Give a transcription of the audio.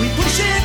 We push it.